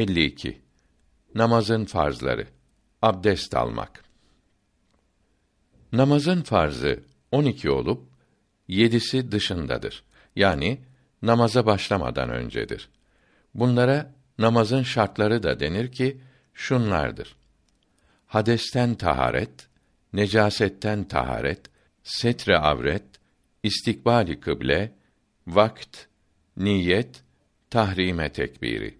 52. Namazın farzları. Abdest almak. Namazın farzı 12 olup yedisi dışındadır. Yani namaza başlamadan öncedir. Bunlara namazın şartları da denir ki şunlardır. Hadesten taharet, necasetten taharet, setre avret, istikbali kıble, vakt, niyet, tahrime tekbiri.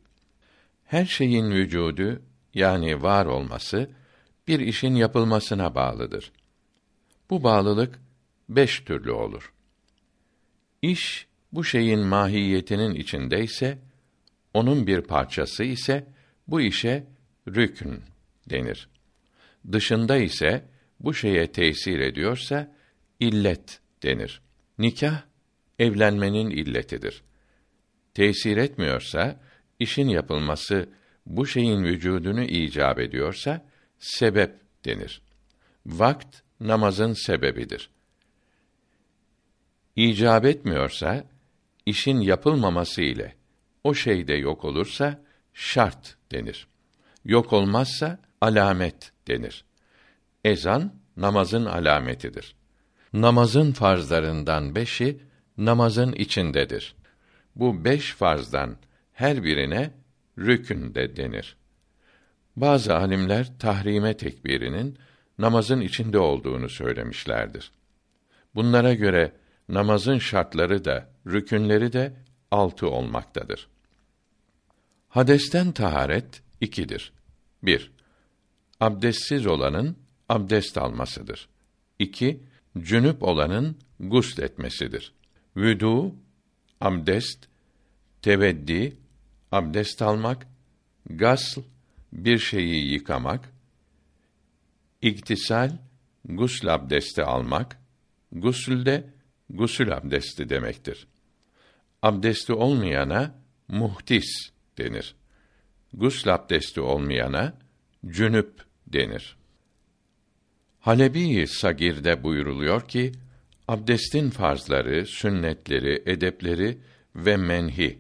Her şeyin vücudu yani var olması bir işin yapılmasına bağlıdır. Bu bağlılık beş türlü olur. İş bu şeyin mahiyetinin içindeyse, onun bir parçası ise bu işe rükün denir. Dışında ise bu şeye tesir ediyorsa illet denir. Nikah evlenmenin illetidir. Tesir etmiyorsa işin yapılması bu şeyin vücudunu icap ediyorsa sebep denir. Vakt namazın sebebidir. İcap etmiyorsa işin yapılmaması ile o şeyde yok olursa şart denir. Yok olmazsa alamet denir. Ezan namazın alametidir. Namazın farzlarından beşi namazın içindedir. Bu beş farzdan her birine rükün de denir. Bazı alimler tahrime tekbirinin namazın içinde olduğunu söylemişlerdir. Bunlara göre namazın şartları da rükünleri de altı olmaktadır. Hadesten taharet ikidir. Bir, abdestsiz olanın abdest almasıdır. İki, cünüp olanın gusletmesidir. Vüdu, abdest, teveddi, abdest almak, gasl, bir şeyi yıkamak, iktisal, gusl abdesti almak, gusülde gusül abdesti demektir. Abdesti olmayana muhtis denir. Gusl abdesti olmayana cünüp denir. Halebi Sagir'de buyuruluyor ki, abdestin farzları, sünnetleri, edepleri ve menhi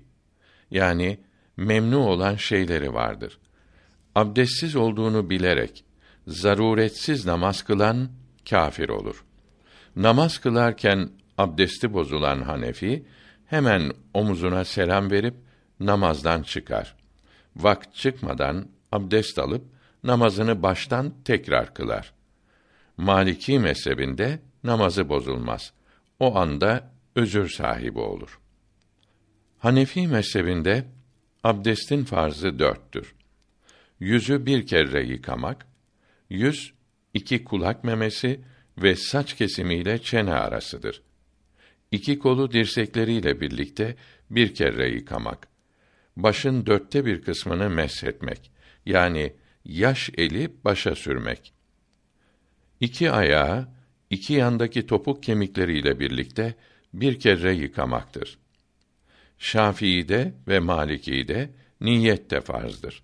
yani memnu olan şeyleri vardır. Abdestsiz olduğunu bilerek zaruretsiz namaz kılan kâfir olur. Namaz kılarken abdesti bozulan Hanefi hemen omuzuna selam verip namazdan çıkar. Vakt çıkmadan abdest alıp namazını baştan tekrar kılar. Maliki mezhebinde namazı bozulmaz. O anda özür sahibi olur. Hanefi mezhebinde abdestin farzı dörttür. Yüzü bir kere yıkamak, yüz iki kulak memesi ve saç kesimiyle çene arasıdır. İki kolu dirsekleriyle birlikte bir kere yıkamak. Başın dörtte bir kısmını meshetmek. Yani yaş eli başa sürmek. İki ayağı, iki yandaki topuk kemikleriyle birlikte bir kere yıkamaktır. Şafii'de ve Maliki'de niyet de farzdır.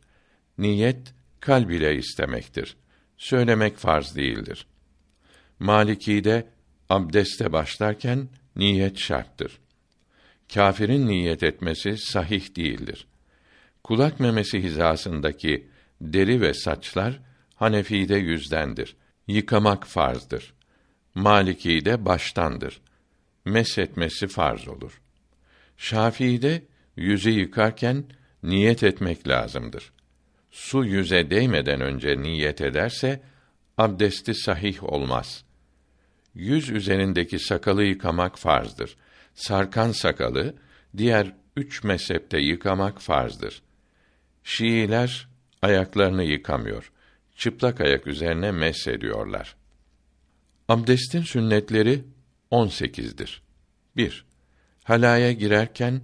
Niyet kalb ile istemektir. Söylemek farz değildir. Maliki'de abdeste başlarken niyet şarttır. Kâfirin niyet etmesi sahih değildir. Kulak memesi hizasındaki deri ve saçlar Hanefi'de yüzdendir. Yıkamak farzdır. Maliki'de baştandır. Meshetmesi farz olur. Şafii'de yüzü yıkarken niyet etmek lazımdır. Su yüze değmeden önce niyet ederse abdesti sahih olmaz. Yüz üzerindeki sakalı yıkamak farzdır. Sarkan sakalı diğer üç mezhepte yıkamak farzdır. Şiiler ayaklarını yıkamıyor. Çıplak ayak üzerine mesh ediyorlar. Abdestin sünnetleri 18'dir. 1. Halaya girerken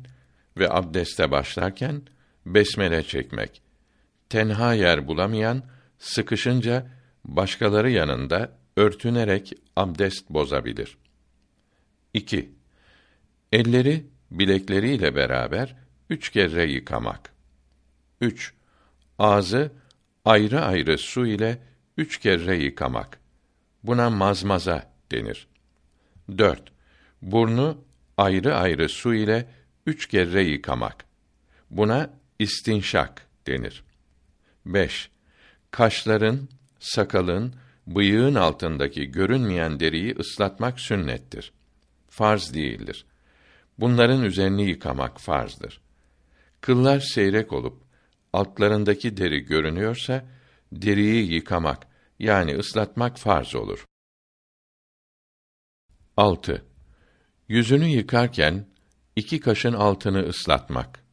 ve abdeste başlarken besmele çekmek. Tenha yer bulamayan sıkışınca başkaları yanında örtünerek abdest bozabilir. 2. Elleri bilekleriyle beraber üç kere yıkamak. 3. Ağzı ayrı ayrı su ile üç kere yıkamak. Buna mazmaza denir. 4. Burnu ayrı ayrı su ile üç kere yıkamak. Buna istinşak denir. 5. Kaşların, sakalın, bıyığın altındaki görünmeyen deriyi ıslatmak sünnettir. Farz değildir. Bunların üzerini yıkamak farzdır. Kıllar seyrek olup altlarındaki deri görünüyorsa deriyi yıkamak yani ıslatmak farz olur. 6. Yüzünü yıkarken iki kaşın altını ıslatmak.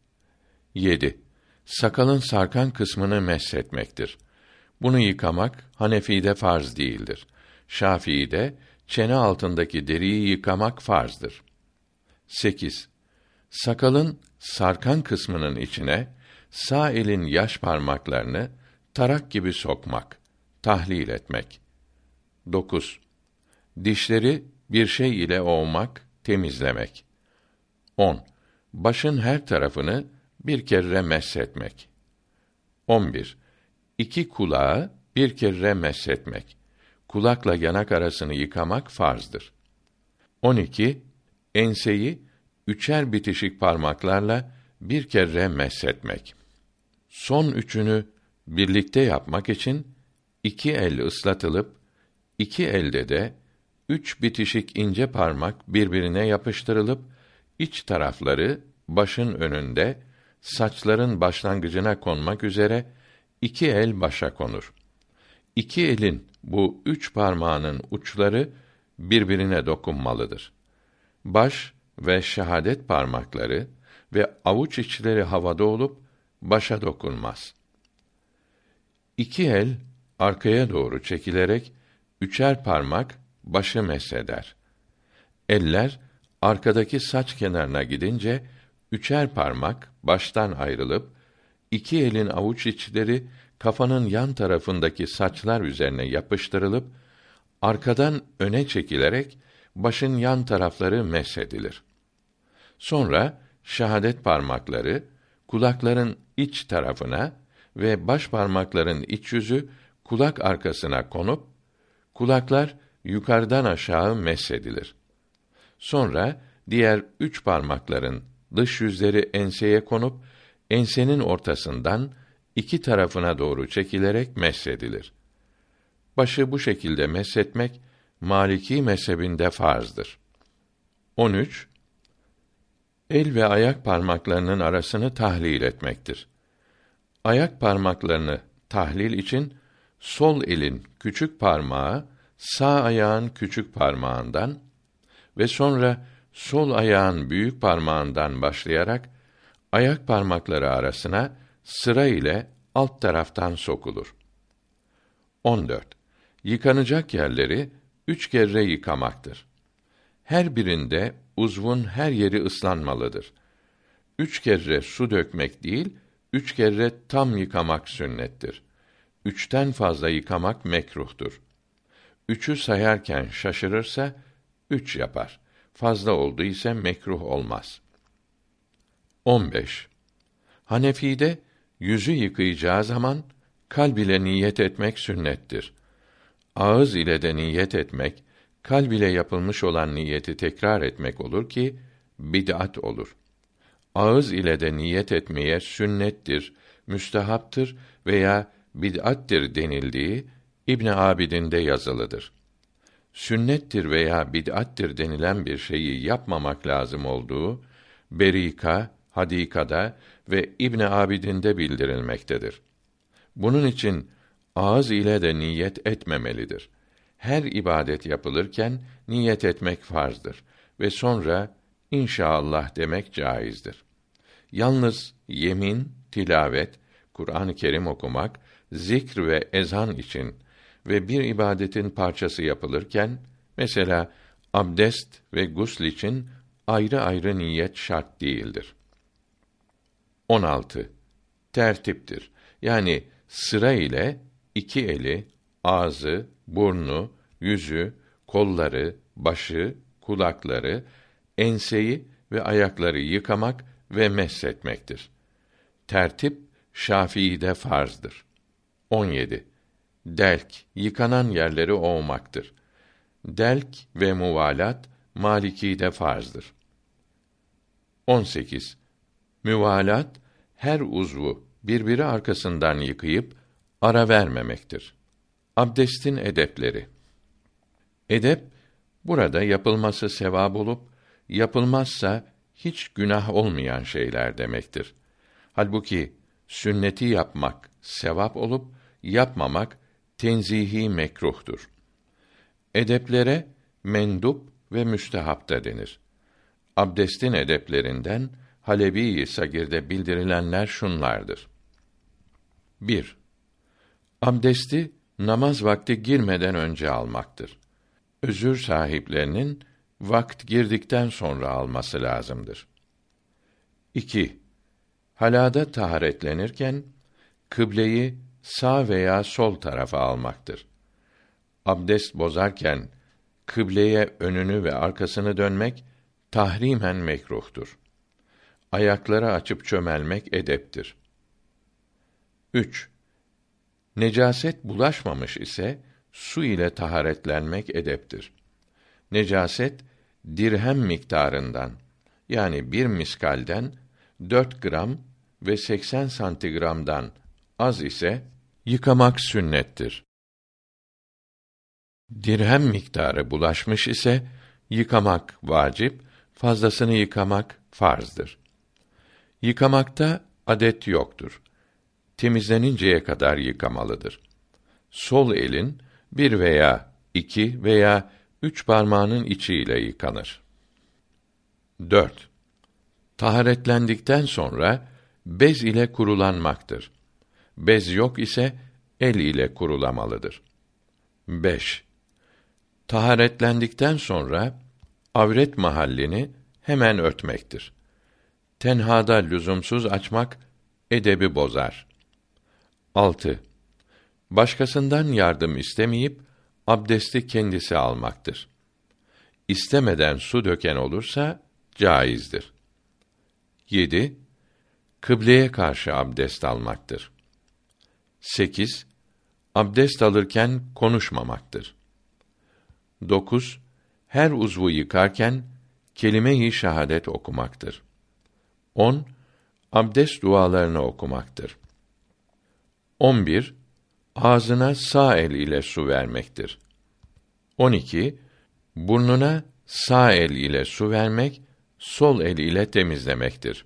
7. Sakalın sarkan kısmını meshetmektir. Bunu yıkamak Hanefi'de farz değildir. Şafii'de çene altındaki deriyi yıkamak farzdır. 8. Sakalın sarkan kısmının içine sağ elin yaş parmaklarını tarak gibi sokmak, tahlil etmek. 9. Dişleri bir şey ile ovmak, temizlemek. 10. Başın her tarafını bir kere meshetmek. 11. İki kulağı bir kere meshetmek. Kulakla yanak arasını yıkamak farzdır. 12. Enseyi üçer bitişik parmaklarla bir kere meshetmek. Son üçünü birlikte yapmak için iki el ıslatılıp iki elde de üç bitişik ince parmak birbirine yapıştırılıp iç tarafları başın önünde saçların başlangıcına konmak üzere iki el başa konur. İki elin bu üç parmağının uçları birbirine dokunmalıdır. Baş ve şehadet parmakları ve avuç içleri havada olup başa dokunmaz. İki el arkaya doğru çekilerek üçer parmak başı mesheder. Eller arkadaki saç kenarına gidince üçer parmak baştan ayrılıp iki elin avuç içleri kafanın yan tarafındaki saçlar üzerine yapıştırılıp arkadan öne çekilerek başın yan tarafları meshedilir. Sonra şehadet parmakları kulakların iç tarafına ve baş parmakların iç yüzü kulak arkasına konup kulaklar yukarıdan aşağı meshedilir. Sonra diğer üç parmakların dış yüzleri enseye konup ensenin ortasından iki tarafına doğru çekilerek meshedilir. Başı bu şekilde meshetmek Maliki mezhebinde farzdır. 13 El ve ayak parmaklarının arasını tahlil etmektir. Ayak parmaklarını tahlil için sol elin küçük parmağı sağ ayağın küçük parmağından ve sonra sol ayağın büyük parmağından başlayarak ayak parmakları arasına sıra ile alt taraftan sokulur. 14. Yıkanacak yerleri üç kere yıkamaktır. Her birinde uzvun her yeri ıslanmalıdır. Üç kere su dökmek değil, üç kere tam yıkamak sünnettir. Üçten fazla yıkamak mekruhtur. Üçü sayarken şaşırırsa, üç yapar. Fazla oldu ise mekruh olmaz. 15. Hanefi'de yüzü yıkayacağı zaman kalb ile niyet etmek sünnettir. Ağız ile de niyet etmek, kalb ile yapılmış olan niyeti tekrar etmek olur ki bid'at olur. Ağız ile de niyet etmeye sünnettir, müstehaptır veya bid'attir denildiği İbn Abidin'de yazılıdır. Sünnettir veya bid'attir denilen bir şeyi yapmamak lazım olduğu Berika, Hadikada ve İbn Abidin'de bildirilmektedir. Bunun için ağız ile de niyet etmemelidir. Her ibadet yapılırken niyet etmek farzdır ve sonra inşallah demek caizdir. Yalnız yemin, tilavet, Kur'an-ı Kerim okumak, zikr ve ezan için ve bir ibadetin parçası yapılırken mesela abdest ve gusl için ayrı ayrı niyet şart değildir. 16. Tertiptir. Yani sıra ile iki eli, ağzı, burnu, yüzü, kolları, başı, kulakları, enseyi ve ayakları yıkamak ve meshetmektir. Tertip Şafii'de farzdır. 17. Delk yıkanan yerleri ovmaktır. Delk ve muvalat Maliki'de farzdır. 18. Müvalat her uzvu birbiri arkasından yıkayıp ara vermemektir. Abdestin edepleri. Edep burada yapılması sevap olup yapılmazsa hiç günah olmayan şeyler demektir. Halbuki sünneti yapmak sevap olup yapmamak tenzihi mekruhtur. Edeplere mendup ve müstehap da denir. Abdestin edeplerinden Halebi Sagir'de bildirilenler şunlardır. 1. Abdesti namaz vakti girmeden önce almaktır. Özür sahiplerinin vakt girdikten sonra alması lazımdır. 2. Halada taharetlenirken kıbleyi sağ veya sol tarafa almaktır. Abdest bozarken kıbleye önünü ve arkasını dönmek tahrimen mekruhtur. Ayakları açıp çömelmek edeptir. 3. Necaset bulaşmamış ise su ile taharetlenmek edeptir. Necaset dirhem miktarından yani bir miskalden 4 gram ve 80 santigramdan az ise yıkamak sünnettir. Dirhem miktarı bulaşmış ise yıkamak vacip, fazlasını yıkamak farzdır. Yıkamakta adet yoktur. Temizleninceye kadar yıkamalıdır. Sol elin bir veya iki veya üç parmağının içiyle yıkanır. 4. Taharetlendikten sonra bez ile kurulanmaktır. Bez yok ise el ile kurulamalıdır. 5. Taharetlendikten sonra avret mahallini hemen örtmektir. Tenhada lüzumsuz açmak edebi bozar. 6. Başkasından yardım istemeyip abdesti kendisi almaktır. İstemeden su döken olursa caizdir. 7. Kıbleye karşı abdest almaktır. 8. Abdest alırken konuşmamaktır. 9. Her uzvu yıkarken kelime-i şehadet okumaktır. 10. Abdest dualarını okumaktır. 11. Ağzına sağ el ile su vermektir. 12. Burnuna sağ el ile su vermek, sol el ile temizlemektir.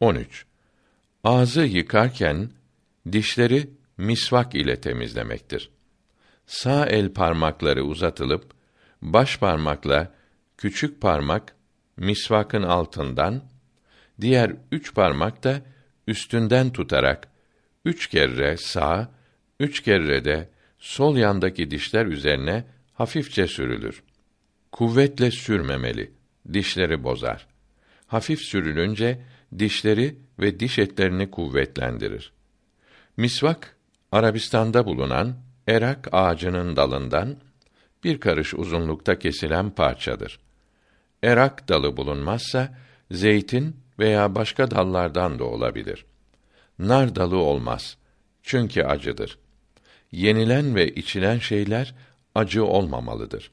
13. Ağzı yıkarken dişleri misvak ile temizlemektir. Sağ el parmakları uzatılıp baş parmakla küçük parmak misvakın altından, diğer üç parmak da üstünden tutarak üç kere sağ, üç kere de sol yandaki dişler üzerine hafifçe sürülür. Kuvvetle sürmemeli, dişleri bozar. Hafif sürülünce dişleri ve diş etlerini kuvvetlendirir. Misvak Arabistan'da bulunan erak ağacının dalından bir karış uzunlukta kesilen parçadır. Erak dalı bulunmazsa zeytin veya başka dallardan da olabilir. Nar dalı olmaz. Çünkü acıdır. Yenilen ve içilen şeyler acı olmamalıdır.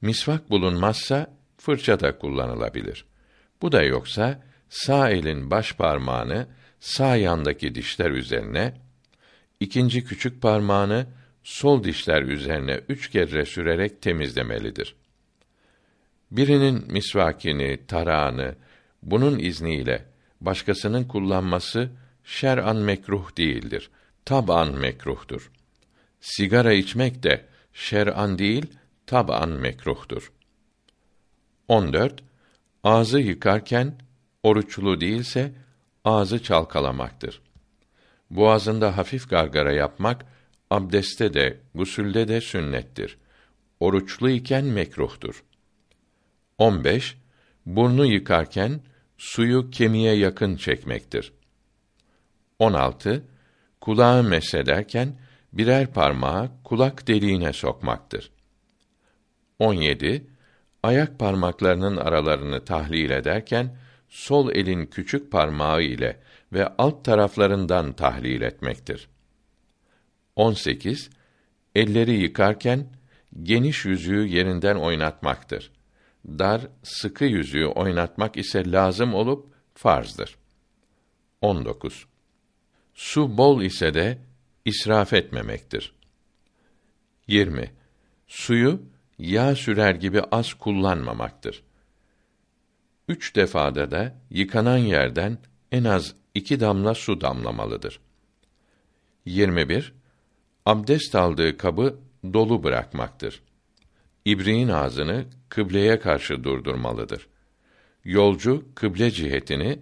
Misvak bulunmazsa fırça da kullanılabilir. Bu da yoksa sağ elin baş parmağını sağ yandaki dişler üzerine, ikinci küçük parmağını sol dişler üzerine üç kere sürerek temizlemelidir. Birinin misvakini, tarağını bunun izniyle başkasının kullanması şer'an mekruh değildir. Tab'an mekruhtur. Sigara içmek de şer'an değil, tab'an mekruhtur. 14. Ağzı yıkarken oruçlu değilse ağzı çalkalamaktır. Boğazında hafif gargara yapmak abdeste de gusülde de sünnettir. Oruçlu iken mekruhtur. 15. Burnu yıkarken suyu kemiğe yakın çekmektir. 16. Kulağı mesederken birer parmağı kulak deliğine sokmaktır. 17. Ayak parmaklarının aralarını tahlil ederken sol elin küçük parmağı ile ve alt taraflarından tahlil etmektir. 18. Elleri yıkarken geniş yüzüğü yerinden oynatmaktır. Dar, sıkı yüzüğü oynatmak ise lazım olup farzdır. 19. Su bol ise de israf etmemektir. 20. Suyu yağ sürer gibi az kullanmamaktır. Üç defada da yıkanan yerden en az iki damla su damlamalıdır. 21. Abdest aldığı kabı dolu bırakmaktır. İbriğin ağzını kıbleye karşı durdurmalıdır. Yolcu kıble cihetini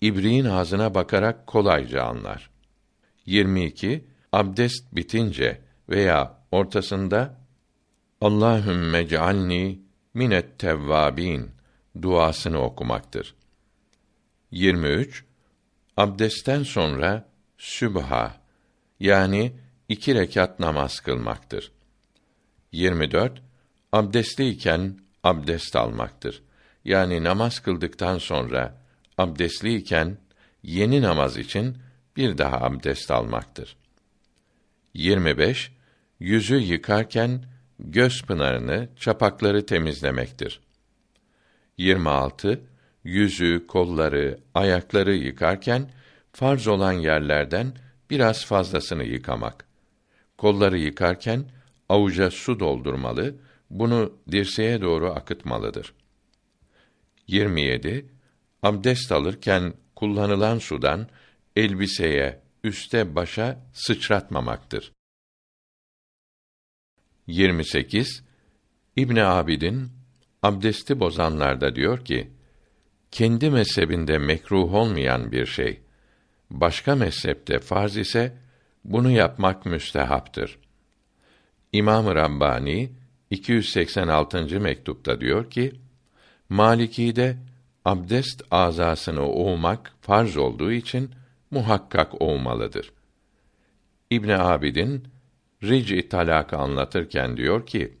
ibriğin ağzına bakarak kolayca anlar. 22. Abdest bitince veya ortasında Allahümme cealni minet tevvabin duasını okumaktır. 23. Abdestten sonra sübha yani iki rekat namaz kılmaktır. 24. Abdestliyken abdest almaktır. Yani namaz kıldıktan sonra abdestliyken yeni namaz için bir daha abdest almaktır. 25. Yüzü yıkarken göz pınarını, çapakları temizlemektir. 26. Yüzü, kolları, ayakları yıkarken farz olan yerlerden biraz fazlasını yıkamak. Kolları yıkarken avuca su doldurmalı, bunu dirseğe doğru akıtmalıdır. 27. Abdest alırken kullanılan sudan elbiseye, üste başa sıçratmamaktır. 28 İbn Abidin abdesti bozanlarda diyor ki kendi mezhebinde mekruh olmayan bir şey başka mezhepte farz ise bunu yapmak müstehaptır. İmam-ı Rabbani 286. mektupta diyor ki Maliki'de abdest azasını ovmak farz olduğu için muhakkak olmalıdır. İbn Abidin Ric talakı anlatırken diyor ki,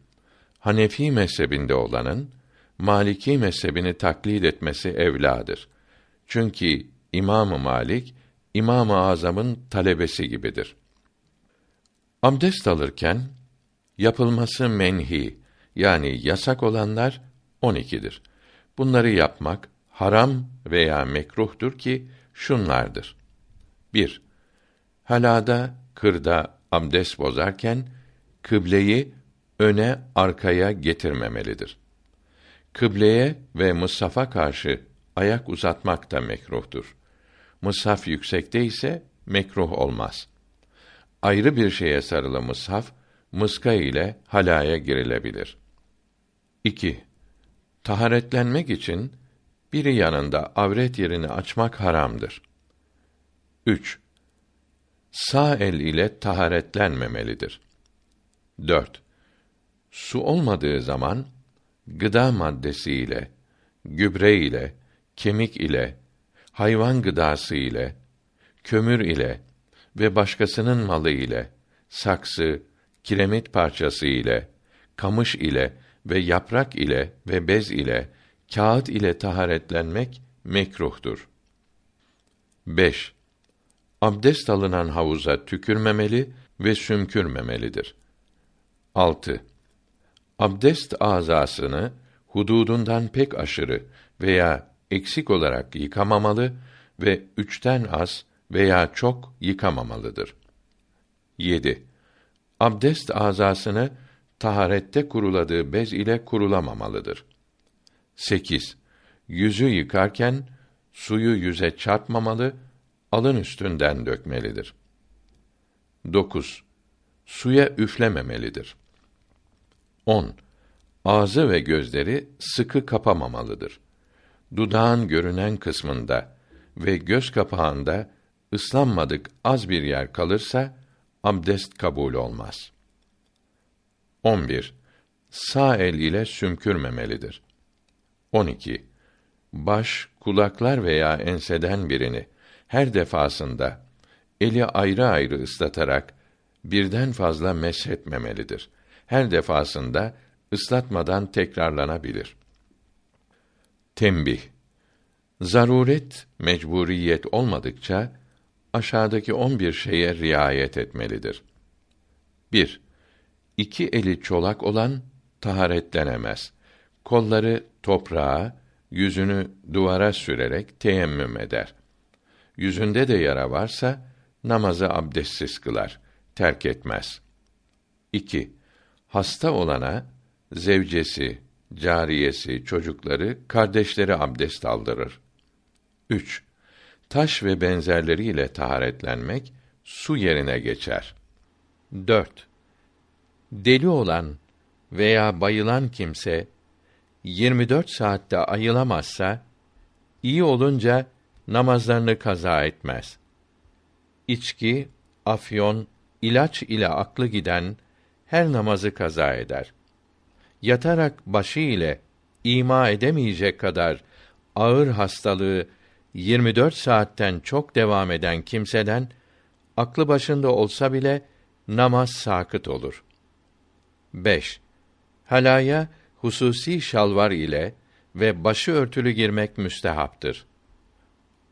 Hanefi mezhebinde olanın Maliki mezhebini taklit etmesi evladır. Çünkü İmam Malik İmam-ı Azam'ın talebesi gibidir. Abdest alırken yapılması menhi yani yasak olanlar 12'dir. Bunları yapmak haram veya mekruhtur ki şunlardır. 1. Halada, kırda abdest bozarken kıbleyi öne arkaya getirmemelidir. Kıbleye ve Musaf'a karşı ayak uzatmak da mekruhtur. Mushaf yüksekte ise mekruh olmaz. Ayrı bir şeye sarılı mushaf, mıska ile halaya girilebilir. 2. Taharetlenmek için biri yanında avret yerini açmak haramdır. 3. Sağ el ile taharetlenmemelidir. 4. Su olmadığı zaman gıda maddesi ile, gübre ile, kemik ile, hayvan gıdası ile, kömür ile ve başkasının malı ile, saksı, kiremit parçası ile, kamış ile ve yaprak ile ve bez ile, kağıt ile taharetlenmek mekruhtur. 5. Abdest alınan havuza tükürmemeli ve sümkürmemelidir. 6. Abdest azasını hududundan pek aşırı veya eksik olarak yıkamamalı ve üçten az veya çok yıkamamalıdır. 7. Abdest azasını taharette kuruladığı bez ile kurulamamalıdır. 8. Yüzü yıkarken suyu yüze çarpmamalı, alın üstünden dökmelidir. 9. Suya üflememelidir. 10. Ağzı ve gözleri sıkı kapamamalıdır. Dudağın görünen kısmında ve göz kapağında ıslanmadık az bir yer kalırsa abdest kabul olmaz. 11. Sağ el ile sümkürmemelidir. 12. Baş, kulaklar veya enseden birini her defasında eli ayrı ayrı ıslatarak birden fazla meshetmemelidir. Her defasında ıslatmadan tekrarlanabilir. Tembih Zaruret, mecburiyet olmadıkça aşağıdaki on bir şeye riayet etmelidir. 1. İki eli çolak olan taharetlenemez. Kolları toprağa, yüzünü duvara sürerek teyemmüm eder. Yüzünde de yara varsa namazı abdestsiz kılar, terk etmez. 2. Hasta olana zevcesi, cariyesi, çocukları, kardeşleri abdest aldırır. 3. Taş ve benzerleriyle taharetlenmek su yerine geçer. 4. Deli olan veya bayılan kimse 24 saatte ayılamazsa iyi olunca namazlarını kaza etmez. İçki, afyon, ilaç ile aklı giden her namazı kaza eder. Yatarak başı ile ima edemeyecek kadar ağır hastalığı 24 saatten çok devam eden kimseden aklı başında olsa bile namaz sakıt olur. 5. Halaya hususi şalvar ile ve başı örtülü girmek müstehaptır.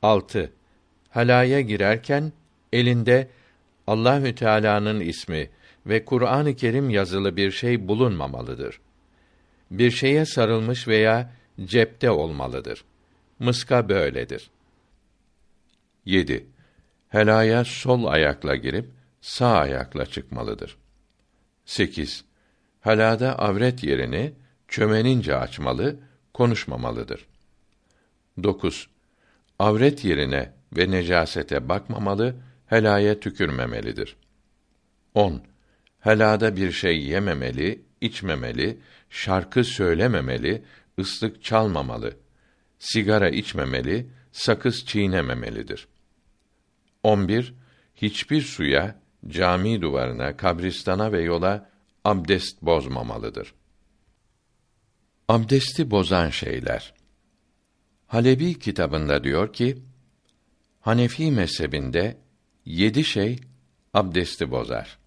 6. Halaya girerken elinde Allahü Teala'nın ismi ve Kur'an-ı Kerim yazılı bir şey bulunmamalıdır. Bir şeye sarılmış veya cepte olmalıdır. Mıska böyledir. 7. Helaya sol ayakla girip sağ ayakla çıkmalıdır. 8. Helada avret yerini çömenince açmalı, konuşmamalıdır. 9. Avret yerine ve necasete bakmamalı, helaya tükürmemelidir. 10. Helada bir şey yememeli, içmemeli, şarkı söylememeli, ıslık çalmamalı, sigara içmemeli, sakız çiğnememelidir. 11. Hiçbir suya, cami duvarına, kabristana ve yola abdest bozmamalıdır. Abdesti bozan şeyler. Halebi kitabında diyor ki, Hanefi mezhebinde yedi şey abdesti bozar.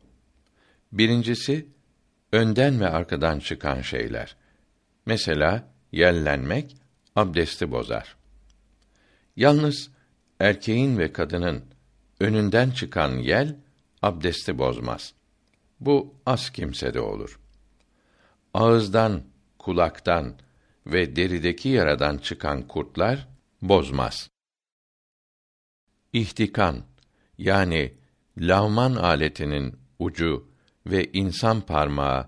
Birincisi, önden ve arkadan çıkan şeyler. Mesela, yellenmek abdesti bozar. Yalnız erkeğin ve kadının önünden çıkan yel abdesti bozmaz. Bu az kimsede olur. Ağızdan, kulaktan ve derideki yaradan çıkan kurtlar bozmaz. İhtikan yani lavman aletinin ucu ve insan parmağı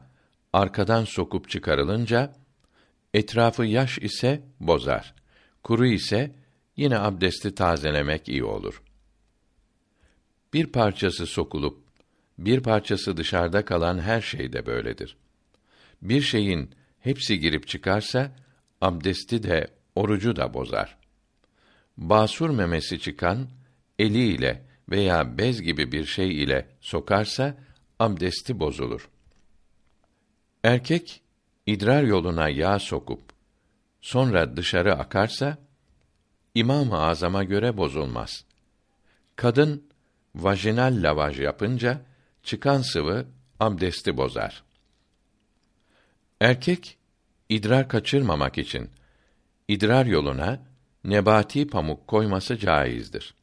arkadan sokup çıkarılınca etrafı yaş ise bozar. Kuru ise yine abdesti tazelemek iyi olur. Bir parçası sokulup bir parçası dışarıda kalan her şey de böyledir. Bir şeyin hepsi girip çıkarsa abdesti de orucu da bozar. Basur memesi çıkan eliyle veya bez gibi bir şey ile sokarsa abdesti bozulur. Erkek idrar yoluna yağ sokup sonra dışarı akarsa İmam-ı Azam'a göre bozulmaz. Kadın vajinal lavaj yapınca çıkan sıvı abdesti bozar. Erkek idrar kaçırmamak için idrar yoluna nebati pamuk koyması caizdir.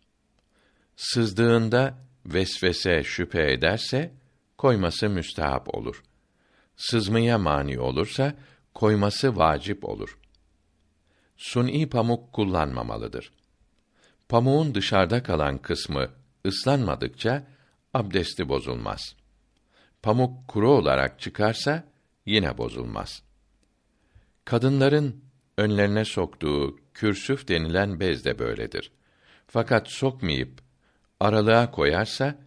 Sızdığında vesvese şüphe ederse koyması müstehap olur. Sızmaya mani olursa koyması vacip olur. Suni pamuk kullanmamalıdır. Pamuğun dışarıda kalan kısmı ıslanmadıkça abdesti bozulmaz. Pamuk kuru olarak çıkarsa yine bozulmaz. Kadınların önlerine soktuğu kürsüf denilen bez de böyledir. Fakat sokmayıp aralığa koyarsa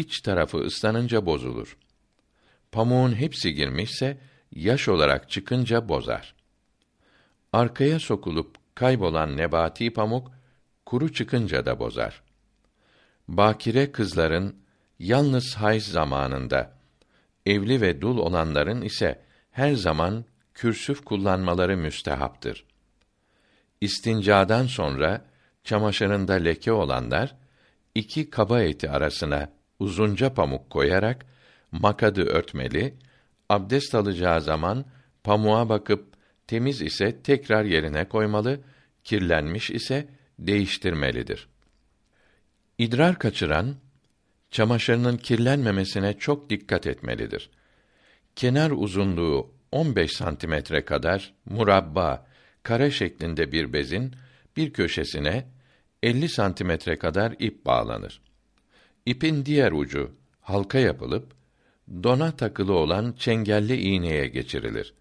iç tarafı ıslanınca bozulur. Pamuğun hepsi girmişse yaş olarak çıkınca bozar. Arkaya sokulup kaybolan nebati pamuk kuru çıkınca da bozar. Bakire kızların yalnız hayz zamanında, evli ve dul olanların ise her zaman kürsüf kullanmaları müstehaptır. İstincadan sonra çamaşırında leke olanlar iki kaba eti arasına uzunca pamuk koyarak makadı örtmeli, abdest alacağı zaman pamuğa bakıp temiz ise tekrar yerine koymalı, kirlenmiş ise değiştirmelidir. İdrar kaçıran çamaşırının kirlenmemesine çok dikkat etmelidir. Kenar uzunluğu 15 santimetre kadar murabba, kare şeklinde bir bezin bir köşesine 50 santimetre kadar ip bağlanır. İpin diğer ucu halka yapılıp dona takılı olan çengelli iğneye geçirilir.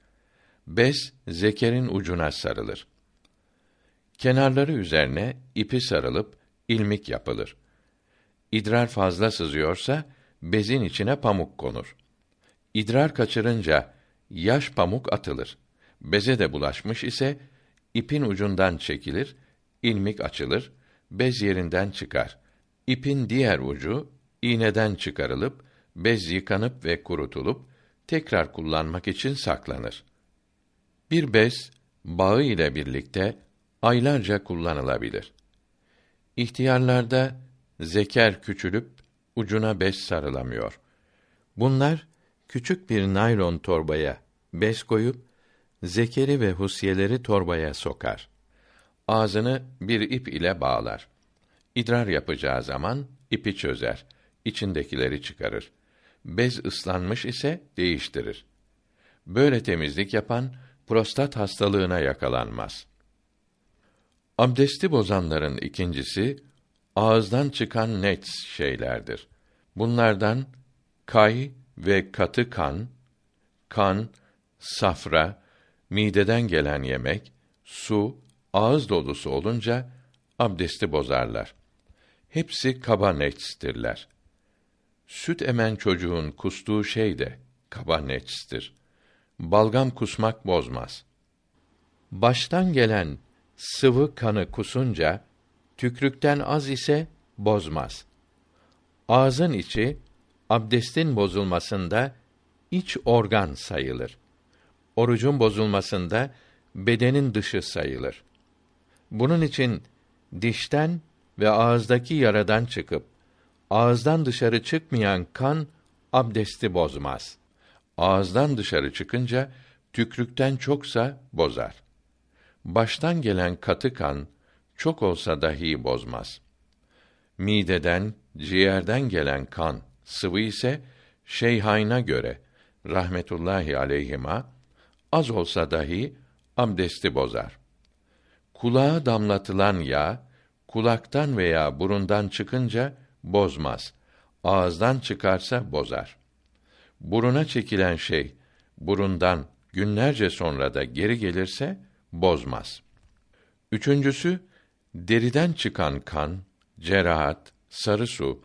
Bez zekerin ucuna sarılır. Kenarları üzerine ipi sarılıp ilmik yapılır. İdrar fazla sızıyorsa bezin içine pamuk konur. İdrar kaçırınca yaş pamuk atılır. Beze de bulaşmış ise ipin ucundan çekilir, ilmik açılır, bez yerinden çıkar. İpin diğer ucu iğneden çıkarılıp bez yıkanıp ve kurutulup tekrar kullanmak için saklanır. Bir bez bağı ile birlikte aylarca kullanılabilir. İhtiyarlarda zeker küçülüp ucuna bez sarılamıyor. Bunlar küçük bir naylon torbaya bez koyup zekeri ve husyeleri torbaya sokar. Ağzını bir ip ile bağlar. İdrar yapacağı zaman ipi çözer, içindekileri çıkarır. Bez ıslanmış ise değiştirir. Böyle temizlik yapan prostat hastalığına yakalanmaz. Abdesti bozanların ikincisi ağızdan çıkan net şeylerdir. Bunlardan kay ve katı kan, kan, safra, mideden gelen yemek, su, ağız dolusu olunca abdesti bozarlar. Hepsi kaba netstirler. Süt emen çocuğun kustuğu şey de kaba netstir. Balgam kusmak bozmaz. Baştan gelen sıvı kanı kusunca tükrükten az ise bozmaz. Ağzın içi abdestin bozulmasında iç organ sayılır. Orucun bozulmasında bedenin dışı sayılır. Bunun için dişten ve ağızdaki yaradan çıkıp ağızdan dışarı çıkmayan kan abdesti bozmaz. Ağızdan dışarı çıkınca tükrükten çoksa bozar. Baştan gelen katı kan çok olsa dahi bozmaz. Mideden, ciğerden gelen kan sıvı ise şeyhayna göre rahmetullahi aleyhima az olsa dahi abdesti bozar. Kulağa damlatılan yağ kulaktan veya burundan çıkınca bozmaz. Ağızdan çıkarsa bozar. Buruna çekilen şey burundan günlerce sonra da geri gelirse bozmaz. Üçüncüsü deriden çıkan kan, cerahat, sarı su,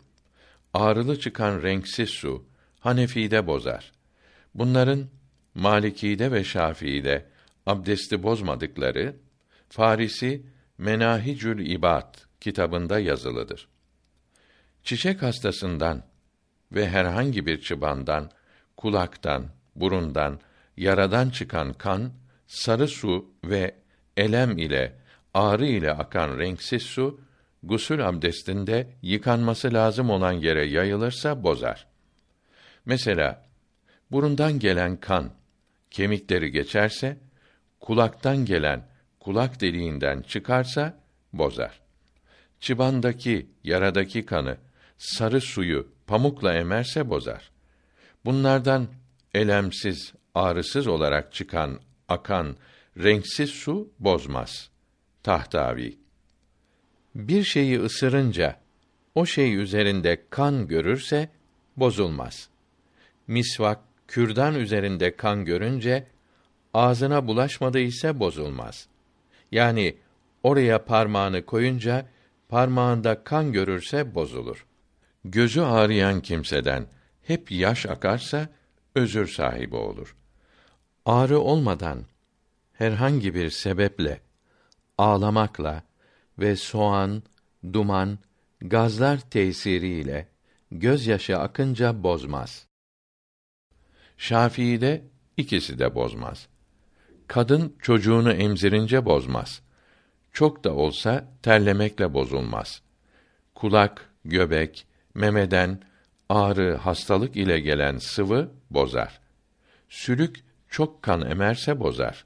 ağrılı çıkan renksiz su Hanefi'de bozar. Bunların Maliki'de ve Şafii'de abdesti bozmadıkları Farisi Menahicül İbad kitabında yazılıdır. Çiçek hastasından ve herhangi bir çıbandan, kulaktan, burundan, yaradan çıkan kan, sarı su ve elem ile, ağrı ile akan renksiz su, gusül abdestinde yıkanması lazım olan yere yayılırsa bozar. Mesela, burundan gelen kan, kemikleri geçerse, kulaktan gelen, kulak deliğinden çıkarsa, bozar. Çıbandaki, yaradaki kanı, sarı suyu pamukla emerse bozar. Bunlardan elemsiz, ağrısız olarak çıkan, akan, renksiz su bozmaz. Tahtavi Bir şeyi ısırınca, o şey üzerinde kan görürse, bozulmaz. Misvak, kürdan üzerinde kan görünce, ağzına bulaşmadı bozulmaz. Yani, oraya parmağını koyunca, parmağında kan görürse bozulur gözü ağrıyan kimseden hep yaş akarsa özür sahibi olur. Ağrı olmadan herhangi bir sebeple ağlamakla ve soğan, duman, gazlar tesiriyle gözyaşı akınca bozmaz. Şafii'de ikisi de bozmaz. Kadın çocuğunu emzirince bozmaz. Çok da olsa terlemekle bozulmaz. Kulak, göbek, memeden ağrı, hastalık ile gelen sıvı bozar. Sülük çok kan emerse bozar.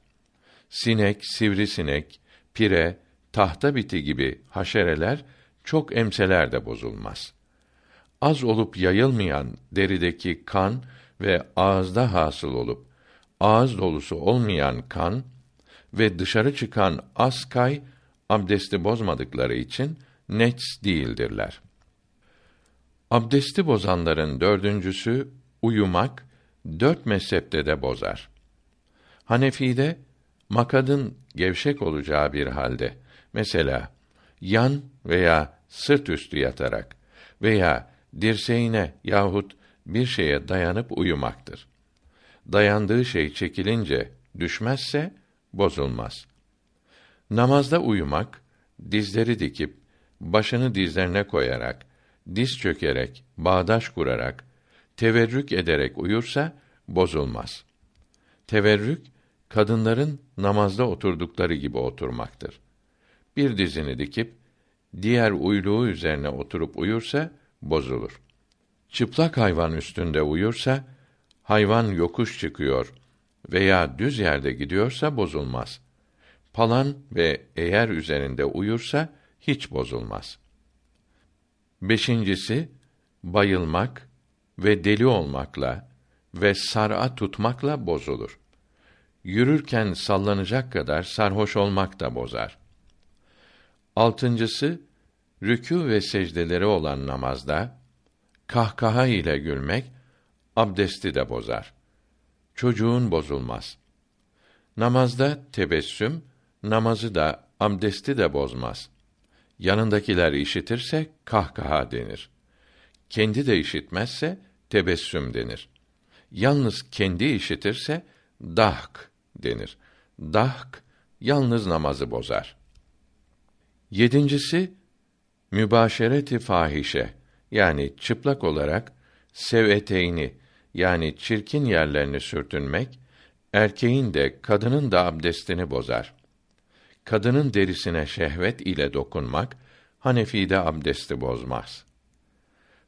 Sinek, sivrisinek, pire, tahta biti gibi haşereler çok emseler de bozulmaz. Az olup yayılmayan derideki kan ve ağızda hasıl olup ağız dolusu olmayan kan ve dışarı çıkan az kay abdesti bozmadıkları için nets değildirler. Abdesti bozanların dördüncüsü uyumak dört mezhepte de bozar. Hanefi'de makadın gevşek olacağı bir halde mesela yan veya sırt üstü yatarak veya dirseğine yahut bir şeye dayanıp uyumaktır. Dayandığı şey çekilince düşmezse bozulmaz. Namazda uyumak, dizleri dikip başını dizlerine koyarak, diz çökerek, bağdaş kurarak, teverrük ederek uyursa bozulmaz. Teverrük kadınların namazda oturdukları gibi oturmaktır. Bir dizini dikip diğer uyluğu üzerine oturup uyursa bozulur. Çıplak hayvan üstünde uyursa hayvan yokuş çıkıyor veya düz yerde gidiyorsa bozulmaz. Palan ve eğer üzerinde uyursa hiç bozulmaz. Beşincisi, bayılmak ve deli olmakla ve sar'a tutmakla bozulur. Yürürken sallanacak kadar sarhoş olmak da bozar. Altıncısı, rükû ve secdeleri olan namazda, kahkaha ile gülmek, abdesti de bozar. Çocuğun bozulmaz. Namazda tebessüm, namazı da, abdesti de bozmaz. Yanındakiler işitirse, kahkaha denir. Kendi de işitmezse, tebessüm denir. Yalnız kendi işitirse, dahk denir. Dahk, yalnız namazı bozar. Yedincisi, mübaşereti fahişe, yani çıplak olarak seveteyni, yani çirkin yerlerini sürtünmek, erkeğin de kadının da abdestini bozar. Kadının derisine şehvet ile dokunmak, Hanefi'de abdesti bozmaz.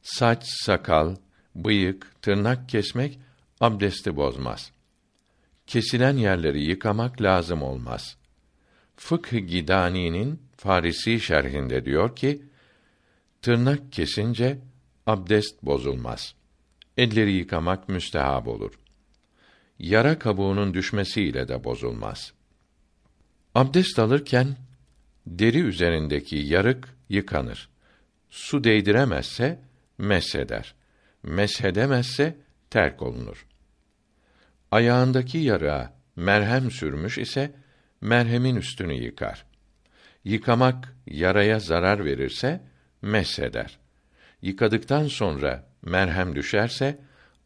Saç, sakal, bıyık, tırnak kesmek abdesti bozmaz. Kesilen yerleri yıkamak lazım olmaz. Fıkh Gidani'nin Farisi şerhinde diyor ki, tırnak kesince abdest bozulmaz. Elleri yıkamak müstehab olur. Yara kabuğunun düşmesiyle de bozulmaz. Abdest alırken deri üzerindeki yarık yıkanır. Su değdiremezse mesheder. Meshedemezse terk olunur. Ayağındaki yarığa merhem sürmüş ise merhemin üstünü yıkar. Yıkamak yaraya zarar verirse mesheder. Yıkadıktan sonra merhem düşerse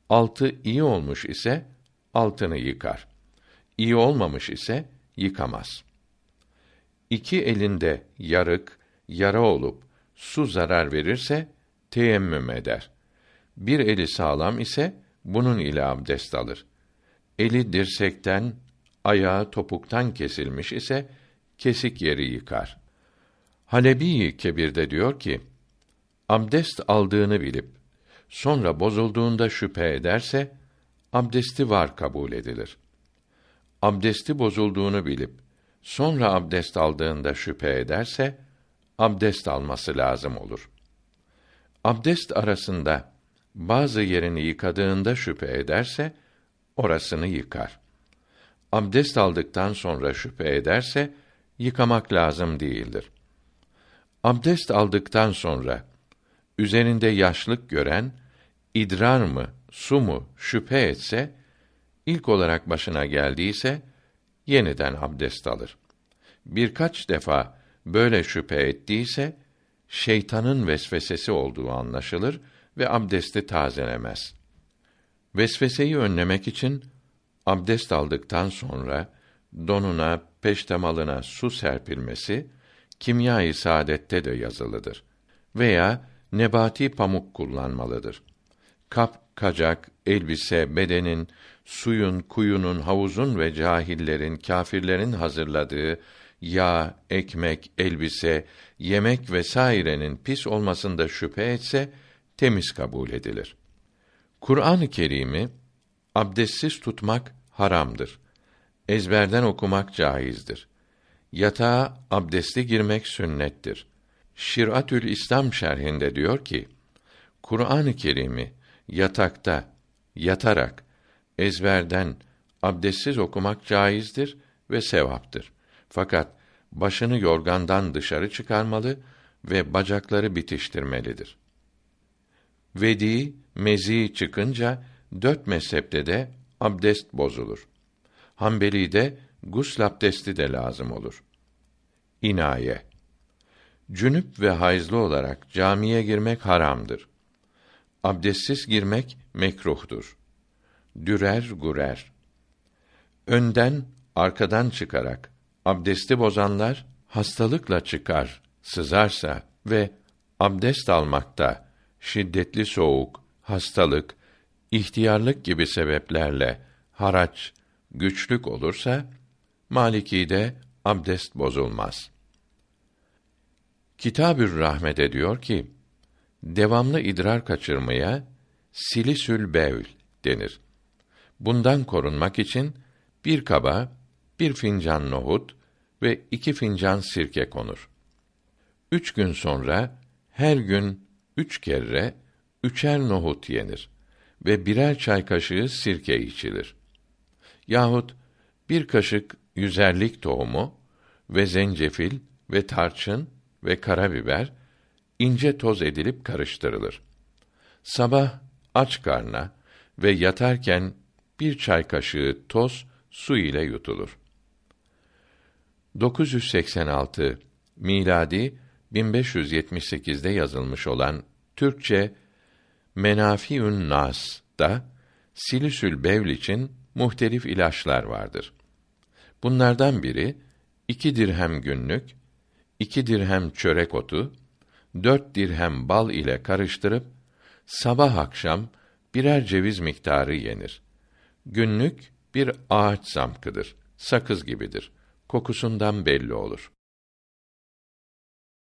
altı iyi olmuş ise altını yıkar. İyi olmamış ise yıkamaz. İki elinde yarık, yara olup su zarar verirse teyemmüm eder. Bir eli sağlam ise bunun ile abdest alır. Eli dirsekten, ayağı topuktan kesilmiş ise kesik yeri yıkar. Halebi Kebir'de diyor ki: Abdest aldığını bilip sonra bozulduğunda şüphe ederse abdesti var kabul edilir. Abdesti bozulduğunu bilip sonra abdest aldığında şüphe ederse abdest alması lazım olur. Abdest arasında bazı yerini yıkadığında şüphe ederse orasını yıkar. Abdest aldıktan sonra şüphe ederse yıkamak lazım değildir. Abdest aldıktan sonra üzerinde yaşlık gören idrar mı, su mu şüphe etse ilk olarak başına geldiyse yeniden abdest alır. Birkaç defa böyle şüphe ettiyse şeytanın vesvesesi olduğu anlaşılır ve abdesti tazelemez. Vesveseyi önlemek için abdest aldıktan sonra donuna, peştemalına su serpilmesi kimyayı saadette de yazılıdır. Veya nebati pamuk kullanmalıdır. Kap, kacak, elbise, bedenin, suyun, kuyunun, havuzun ve cahillerin, kâfirlerin hazırladığı yağ, ekmek, elbise, yemek vesairenin pis olmasında şüphe etse temiz kabul edilir. Kur'an-ı Kerim'i abdestsiz tutmak haramdır. Ezberden okumak caizdir. Yatağa abdestli girmek sünnettir. Şiratül İslam şerhinde diyor ki: Kur'an-ı Kerim'i yatakta yatarak ezberden abdestsiz okumak caizdir ve sevaptır. Fakat başını yorgandan dışarı çıkarmalı ve bacakları bitiştirmelidir. Vedi, mezi çıkınca dört mezhepte de abdest bozulur. Hanbeli'de gusl abdesti de lazım olur. İnaye Cünüp ve hayızlı olarak camiye girmek haramdır. Abdestsiz girmek mekruhtur. Dürer gurer. Önden, arkadan çıkarak abdesti bozanlar hastalıkla çıkar, sızarsa ve abdest almakta şiddetli soğuk, hastalık, ihtiyarlık gibi sebeplerle haraç, güçlük olursa Maliki'de abdest bozulmaz. Kitabür Rahmet ediyor ki devamlı idrar kaçırmaya silisül bevl denir. Bundan korunmak için bir kaba bir fincan nohut ve iki fincan sirke konur. Üç gün sonra her gün üç kere üçer nohut yenir ve birer çay kaşığı sirke içilir. Yahut bir kaşık yüzerlik tohumu ve zencefil ve tarçın ve karabiber ince toz edilip karıştırılır. Sabah aç karna ve yatarken bir çay kaşığı toz su ile yutulur. 986 miladi 1578'de yazılmış olan Türkçe Menafiün Nas da silisül bevl için muhtelif ilaçlar vardır. Bunlardan biri iki dirhem günlük, iki dirhem çörek otu, dört dirhem bal ile karıştırıp sabah akşam birer ceviz miktarı yenir. Günlük bir ağaç zamkıdır, sakız gibidir. Kokusundan belli olur.